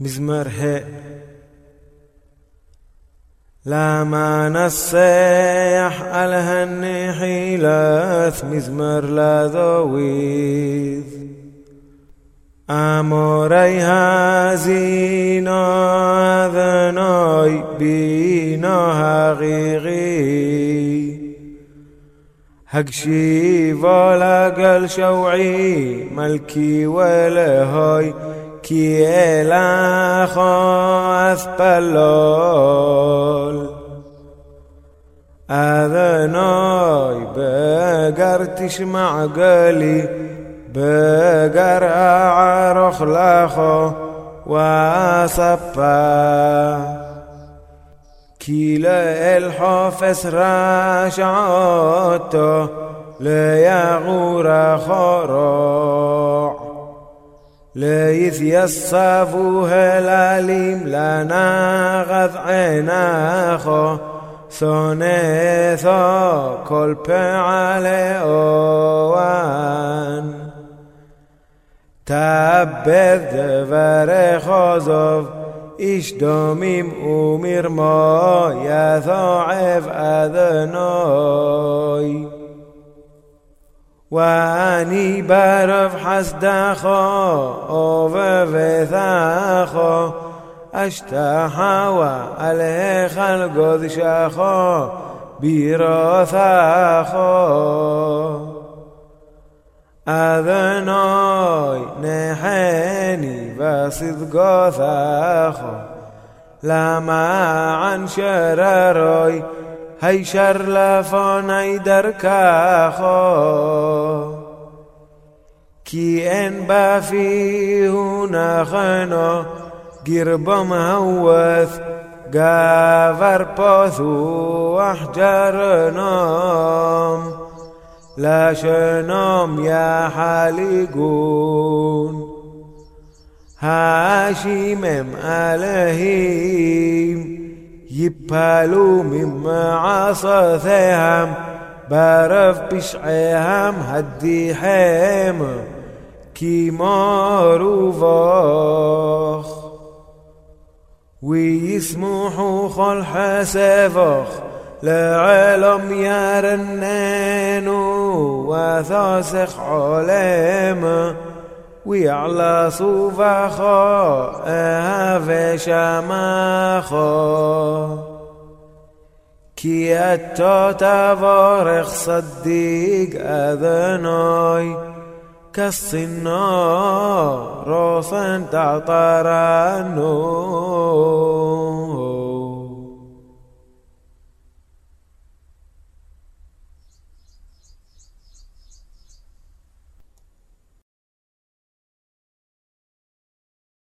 مزمر ه لما نصيح على هالنحيلات مزمر لا ذويذ أموري هزينا ذناي بينا حقيقي هكشي ولا قل شوعي ملكي ولا هاي כי אלך אספלול. אדוני בגר תשמע גלי, בגר אערוך לכו ואספה. כי לאל חופש רשעותו, ליגור אחורו. ليث يصفو هلاليم لنا غض عناخو ثنيثو كل بعلي اوان تابد دور خوزوف ایش دامیم امیر ما یثاعف ادنای ואני ברב חסדך ובבטחך אשתחווה עליך על גודשך בירותך אדוני נחני וסדגותך למען שררוי هەیشەر لە فۆنەی دەرکاخۆ کیئێن بافی و ناخەنۆ گیر بۆم موث گاڤەر بوثو احجر نوم لا شنوم یا حالی گون. هاشیمم الهيم يبالو مما ثيهم بعرف هدي حيم. كي مارو فاخ ويسمحوا خل حسفخ لعلم يرنانو وثاسخ علامه وی علا صوفا خو اهو شما خو کی اتا تورخ صدیق اذنای کس النار روسن تعطر